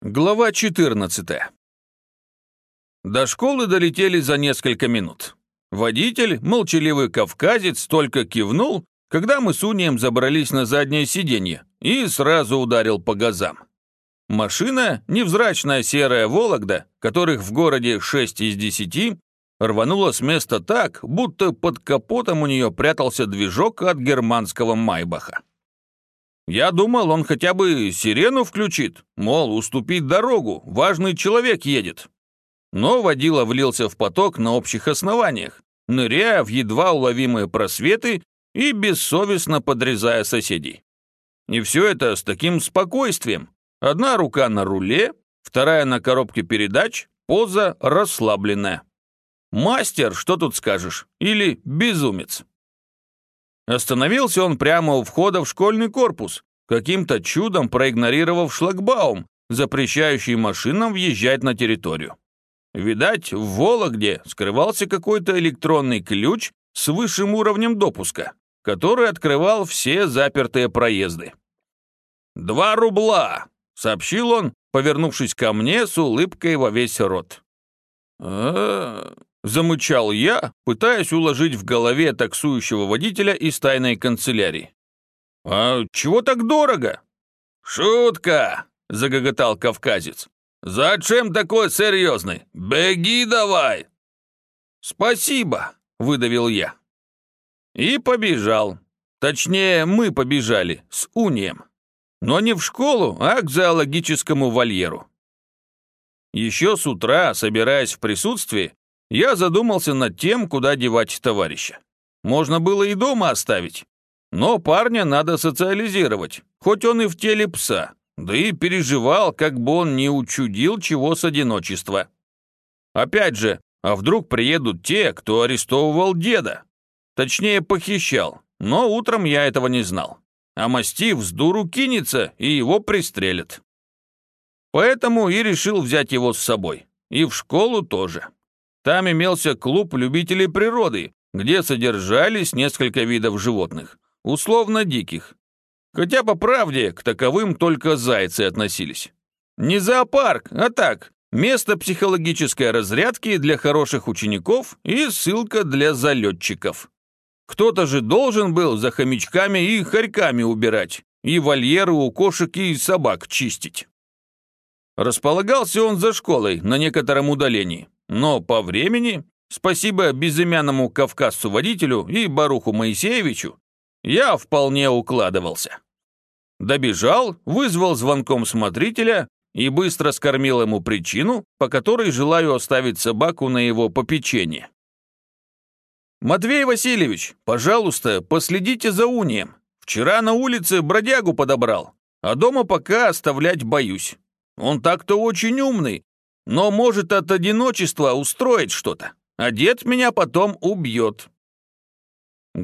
Глава 14. До школы долетели за несколько минут. Водитель, молчаливый кавказец, только кивнул, когда мы с Унием забрались на заднее сиденье и сразу ударил по газам. Машина, невзрачная серая Вологда, которых в городе 6 из 10, рванула с места так, будто под капотом у нее прятался движок от германского Майбаха. Я думал, он хотя бы сирену включит, мол, уступить дорогу, важный человек едет. Но водила влился в поток на общих основаниях, ныряя в едва уловимые просветы и бессовестно подрезая соседей. И все это с таким спокойствием. Одна рука на руле, вторая на коробке передач, поза расслабленная. Мастер, что тут скажешь? Или безумец? Остановился он прямо у входа в школьный корпус, каким-то чудом проигнорировав шлагбаум, запрещающий машинам въезжать на территорию. Видать, в Вологде скрывался какой-то электронный ключ с высшим уровнем допуска, который открывал все запертые проезды. «Два рубла!» — сообщил он, повернувшись ко мне с улыбкой во весь рот. а замычал я, пытаясь уложить в голове таксующего водителя из тайной канцелярии. «А чего так дорого?» «Шутка!» — загоготал кавказец. «Зачем такой серьезный? Беги давай!» «Спасибо!» — выдавил я. И побежал. Точнее, мы побежали с унием. Но не в школу, а к зоологическому вольеру. Еще с утра, собираясь в присутствии, я задумался над тем, куда девать товарища. Можно было и дома оставить. Но парня надо социализировать, хоть он и в теле пса, да и переживал, как бы он не учудил чего с одиночества. Опять же, а вдруг приедут те, кто арестовывал деда? Точнее, похищал, но утром я этого не знал. А мастив с дуру кинется, и его пристрелят. Поэтому и решил взять его с собой. И в школу тоже. Там имелся клуб любителей природы, где содержались несколько видов животных, условно диких. Хотя, по правде, к таковым только зайцы относились. Не зоопарк, а так, место психологической разрядки для хороших учеников и ссылка для залетчиков. Кто-то же должен был за хомячками и хорьками убирать, и вольеры у кошек и собак чистить. Располагался он за школой на некотором удалении, но по времени, спасибо безымянному кавказцу-водителю и Баруху Моисеевичу, я вполне укладывался. Добежал, вызвал звонком смотрителя и быстро скормил ему причину, по которой желаю оставить собаку на его попечение. «Матвей Васильевич, пожалуйста, последите за унием. Вчера на улице бродягу подобрал, а дома пока оставлять боюсь. Он так-то очень умный, но может от одиночества устроить что-то, а дед меня потом убьет.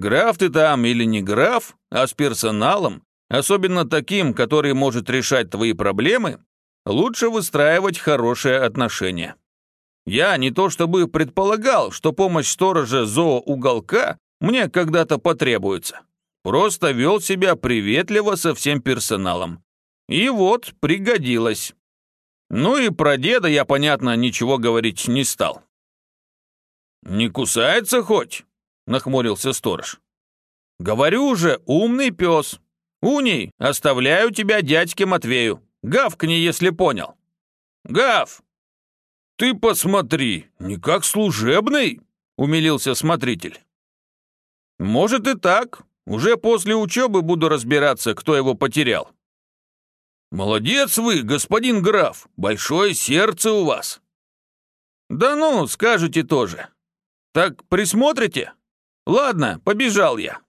Граф ты там или не граф, а с персоналом, особенно таким, который может решать твои проблемы, лучше выстраивать хорошие отношения. Я не то чтобы предполагал, что помощь сторожа зооуголка мне когда-то потребуется. Просто вел себя приветливо со всем персоналом. И вот пригодилось. Ну и про деда я, понятно, ничего говорить не стал. «Не кусается хоть?» — нахмурился сторож. «Говорю же, умный пес. Уний, оставляю тебя дядьке Матвею. Гавкни, если понял». «Гав!» «Ты посмотри, не как служебный?» — умилился смотритель. «Может и так. Уже после учебы буду разбираться, кто его потерял». «Молодец вы, господин граф, большое сердце у вас». «Да ну, скажете тоже. Так присмотрите?» Ладно, побежал я.